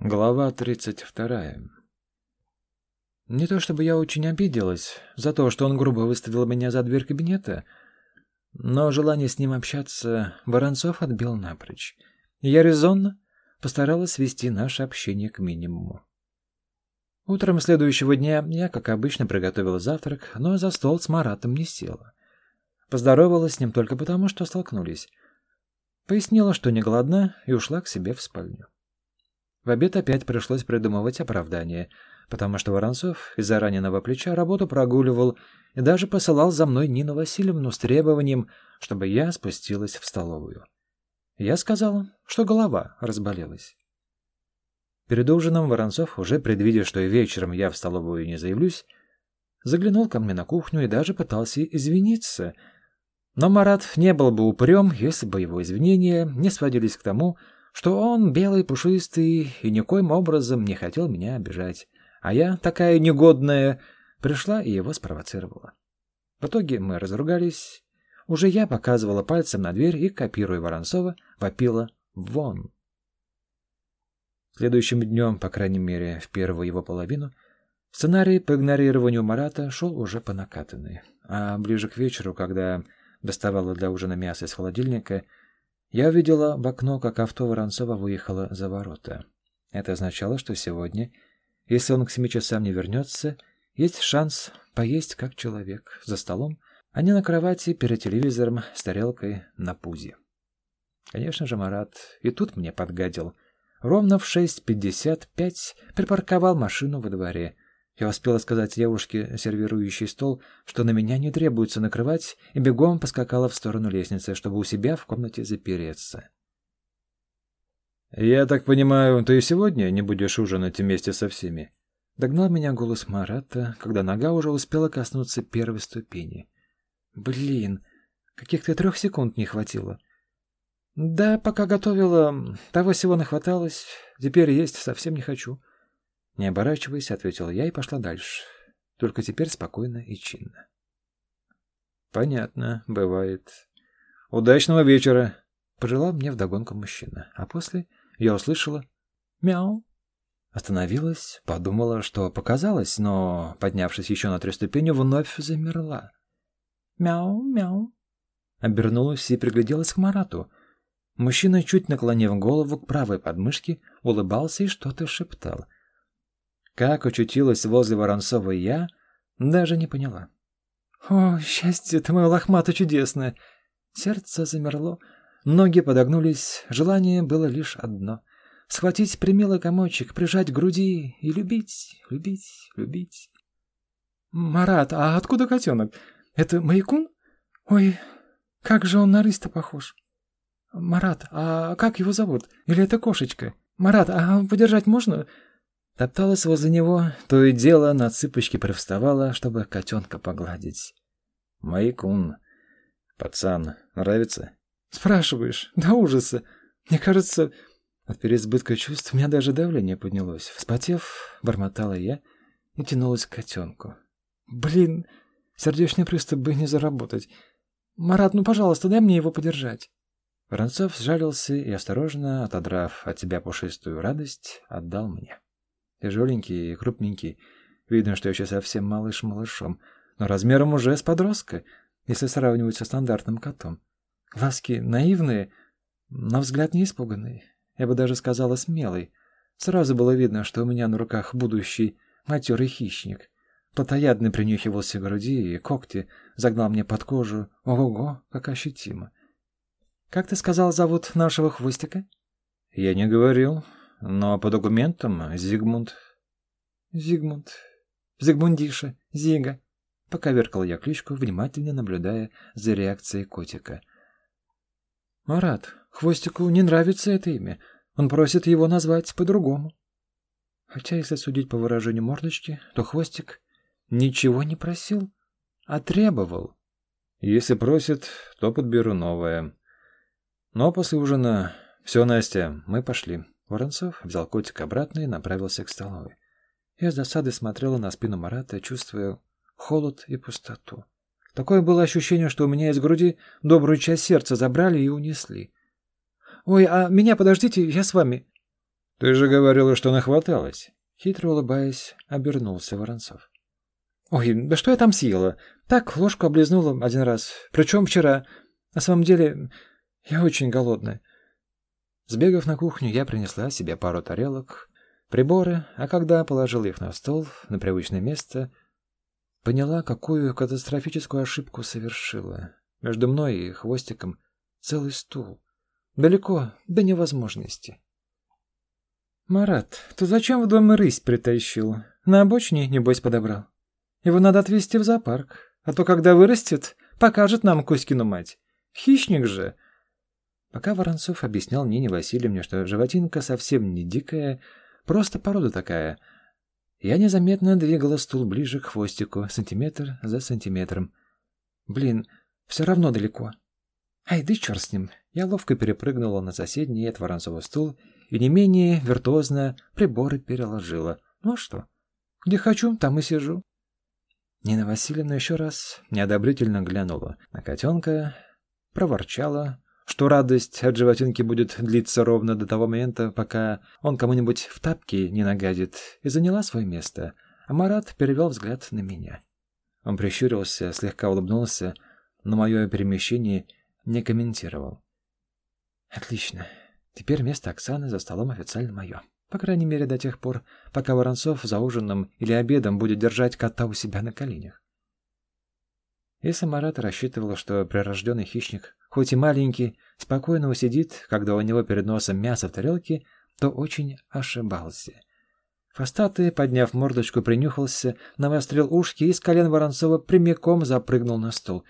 Глава 32. Не то чтобы я очень обиделась за то, что он грубо выставил меня за дверь кабинета, но желание с ним общаться Воронцов отбил напрочь. Я резонно постаралась свести наше общение к минимуму. Утром следующего дня я, как обычно, приготовила завтрак, но за стол с Маратом не села. Поздоровалась с ним только потому, что столкнулись. Пояснила, что не голодна, и ушла к себе в спальню. В обед опять пришлось придумывать оправдание, потому что Воронцов из-за раненого плеча работу прогуливал и даже посылал за мной Нину Васильевну с требованием, чтобы я спустилась в столовую. Я сказала, что голова разболелась. Перед ужином Воронцов, уже предвидя, что и вечером я в столовую не заявлюсь, заглянул ко мне на кухню и даже пытался извиниться. Но Марат не был бы упрем, если бы его извинения не сводились к тому, что он белый, пушистый и никоим образом не хотел меня обижать. А я, такая негодная, пришла и его спровоцировала. В итоге мы разругались. Уже я показывала пальцем на дверь и, копируя Воронцова, вопила «Вон!». Следующим днем, по крайней мере, в первую его половину, сценарий по игнорированию Марата шел уже по накатанной. А ближе к вечеру, когда доставала для ужина мясо из холодильника, я увидела в окно, как авто Воронцова выехало за ворота. Это означало, что сегодня, если он к семи часам не вернется, есть шанс поесть как человек за столом, а не на кровати перед телевизором с тарелкой на пузе. Конечно же, Марат и тут мне подгадил. Ровно в 6.55 припарковал машину во дворе — я успела сказать девушке, сервирующей стол, что на меня не требуется накрывать, и бегом поскакала в сторону лестницы, чтобы у себя в комнате запереться. «Я так понимаю, ты и сегодня не будешь ужинать вместе со всеми?» Догнал меня голос Марата, когда нога уже успела коснуться первой ступени. «Блин, каких-то трех секунд не хватило». «Да, пока готовила, того всего нахваталось, теперь есть совсем не хочу». Не оборачиваясь, ответила я и пошла дальше. Только теперь спокойно и чинно. Понятно, бывает. Удачного вечера, пожелал мне вдогонку мужчина. А после я услышала мяу. Остановилась, подумала, что показалось, но, поднявшись еще на три ступени, вновь замерла. Мяу, мяу. Обернулась и пригляделась к Марату. Мужчина, чуть наклонив голову к правой подмышке, улыбался и что-то шептал — как очутилась возле Воронцова я, даже не поняла. «О, счастье ты мое лохмато чудесное!» Сердце замерло, ноги подогнулись, желание было лишь одно — схватить примилый комочек, прижать к груди и любить, любить, любить. «Марат, а откуда котенок? Это Маякун? Ой, как же он на рыста похож!» «Марат, а как его зовут? Или это кошечка? Марат, а подержать можно? Топталась возле него, то и дело на цыпочки привставала, чтобы котенка погладить. «Маякун, пацан, нравится?» «Спрашиваешь, до ужаса. Мне кажется, от переизбытка чувств у меня даже давление поднялось. Вспотев, бормотала я и тянулась к котенку. «Блин, сердечный приступ бы не заработать. Марат, ну, пожалуйста, дай мне его подержать». Воронцов сжалился и, осторожно отодрав от себя пушистую радость, отдал мне. Тяжеленький и крупненький. Видно, что еще совсем малыш малышом, но размером уже с подростка, если сравнивать со стандартным котом. Глазки наивные, но взгляд не испуганный. Я бы даже сказала смелый. Сразу было видно, что у меня на руках будущий матерый хищник. Плотоядный принюхивался к груди и когти загнал мне под кожу. Ого, как ощутимо. «Как ты сказал, зовут нашего хвостика?» «Я не говорил но по документам Зигмунд. Зигмунд. Зигмундиша. Зига. Поковеркал я кличку, внимательно наблюдая за реакцией котика. Марат, Хвостику не нравится это имя. Он просит его назвать по-другому. Хотя, если судить по выражению мордочки, то Хвостик ничего не просил, а требовал. Если просит, то подберу новое. Но после ужина... Все, Настя, мы пошли. Воронцов взял котика обратно и направился к столовой. Я с досадой смотрела на спину Марата, чувствуя холод и пустоту. Такое было ощущение, что у меня из груди добрую часть сердца забрали и унесли. «Ой, а меня подождите, я с вами». Ты же говорила, что нахваталась. Хитро улыбаясь, обернулся Воронцов. Ой, да что я там съела? Так, ложку облизнула один раз. Причем вчера. На самом деле, я очень голодная. Сбегав на кухню, я принесла себе пару тарелок, приборы, а когда положила их на стол, на привычное место, поняла, какую катастрофическую ошибку совершила. Между мной и хвостиком целый стул. Далеко до невозможности. «Марат, ты зачем в дом рысь притащил? На обочине, небось, подобрал? Его надо отвезти в зоопарк, а то, когда вырастет, покажет нам Кузькину мать. Хищник же!» Пока Воронцов объяснял Нине Васильевне, что животинка совсем не дикая, просто порода такая, я незаметно двигала стул ближе к хвостику, сантиметр за сантиметром. Блин, все равно далеко. Ай, да черт с ним. Я ловко перепрыгнула на соседний от Воронцова стул и не менее виртуозно приборы переложила. Ну а что? Где хочу, там и сижу. Нина Васильевна еще раз неодобрительно глянула на котенка, проворчала, что радость от животинки будет длиться ровно до того момента, пока он кому-нибудь в тапки не нагадит, и заняла свое место, а Марат перевел взгляд на меня. Он прищурился, слегка улыбнулся, но мое перемещение не комментировал. «Отлично. Теперь место Оксаны за столом официально мое. По крайней мере, до тех пор, пока Воронцов за ужином или обедом будет держать кота у себя на коленях. Если Марат рассчитывал, что прирожденный хищник, хоть и маленький, спокойно усидит, когда у него перед носом мясо в тарелке, то очень ошибался. Хвостатый, подняв мордочку, принюхался, навострил ушки и с колен Воронцова прямиком запрыгнул на стол.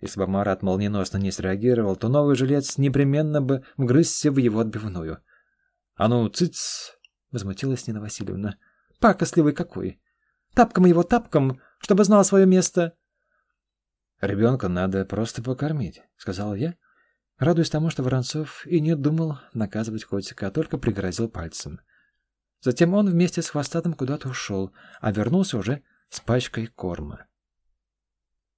Если бы Марат молниеносно не среагировал, то новый жилец непременно бы вгрызся в его отбивную. — А ну, цыц! — возмутилась Нина Васильевна. — Пакостливый какой! Тапком его тапком, чтобы знал свое место! «Ребенка надо просто покормить», — сказал я, радуясь тому, что Воронцов и не думал наказывать котика, а только пригрозил пальцем. Затем он вместе с хвостатым куда-то ушел, а вернулся уже с пачкой корма.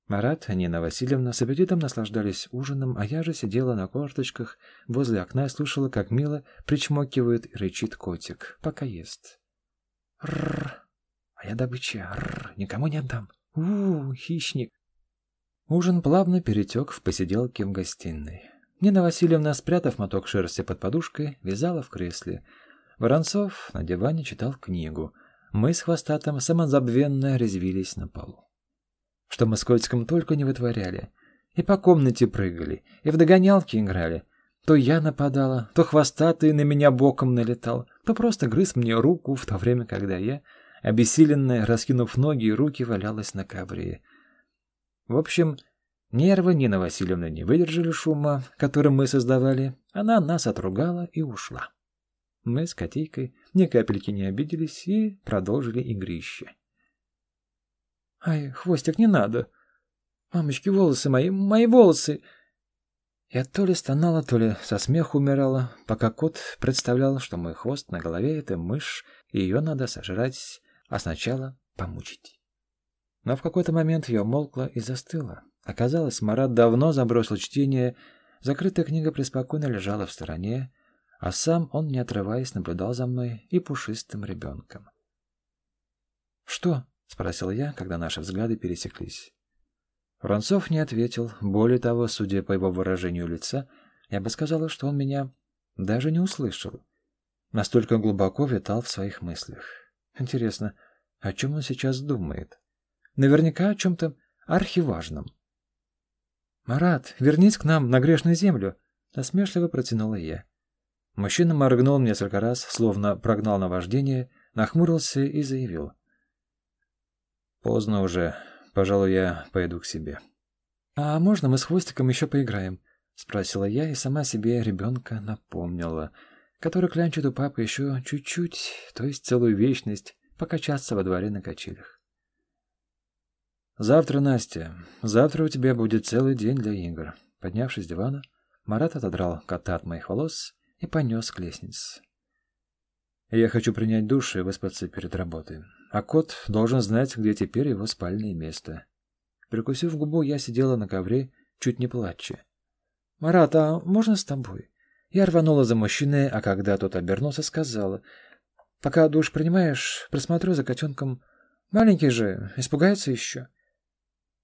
Марат Нина Васильевна с аппетитом наслаждались ужином, а я же сидела на корточках возле окна и слушала, как мило причмокивает и рычит котик, пока ест. А я добыча, рррр, никому не отдам. -у, -у хищник. Ужин плавно перетек в посиделке в гостиной. Нина Васильевна, спрятав моток шерсти под подушкой, вязала в кресле. Воронцов на диване читал книгу. Мы с Хвостатым самозабвенно резвились на полу. Что мы с Котиком только не вытворяли. И по комнате прыгали, и в догонялки играли. То я нападала, то Хвостатый на меня боком налетал, то просто грыз мне руку в то время, когда я, обессиленная, раскинув ноги и руки, валялась на ковре. В общем, нервы Нины Васильевны не выдержали шума, который мы создавали. Она нас отругала и ушла. Мы с Котейкой ни капельки не обиделись и продолжили игрище. «Ай, хвостик, не надо! Мамочки, волосы мои, мои волосы!» Я то ли стонала, то ли со смеху умирала, пока кот представлял, что мой хвост на голове — это мышь, и ее надо сожрать, а сначала помучить. Но в какой-то момент я умолкла и застыла. Оказалось, Марат давно забросил чтение, закрытая книга преспокойно лежала в стороне, а сам он, не отрываясь, наблюдал за мной и пушистым ребенком. «Что?» — спросил я, когда наши взгляды пересеклись. Воронцов не ответил. Более того, судя по его выражению лица, я бы сказала, что он меня даже не услышал. Настолько глубоко витал в своих мыслях. Интересно, о чем он сейчас думает? Наверняка о чем-то архиважном. «Марат, вернись к нам на грешную землю!» — насмешливо протянула я. Мужчина моргнул несколько раз, словно прогнал наваждение, нахмурился и заявил. «Поздно уже. Пожалуй, я пойду к себе». «А можно мы с Хвостиком еще поиграем?» — спросила я и сама себе ребенка напомнила, который клянчит у папы еще чуть-чуть, то есть целую вечность, покачаться во дворе на качелях. «Завтра, Настя, завтра у тебя будет целый день для игр». Поднявшись с дивана, Марат отодрал кота от моих волос и понес к лестнице. «Я хочу принять душ и выспаться перед работой. А кот должен знать, где теперь его спальное место». Прикусив губу, я сидела на ковре, чуть не плача. «Марат, а можно с тобой? Я рванула за мужчиной, а когда тот обернулся, сказала, «Пока душ принимаешь, присмотрю за котенком. Маленький же, испугается еще».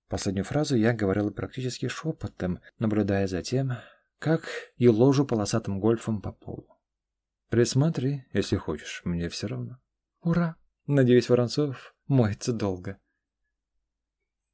Последнюю фразу я говорила практически шепотом, наблюдая за тем, как и ложу полосатым гольфом по полу. «Присмотри, если хочешь, мне все равно». «Ура! Надеюсь, Воронцов моется долго».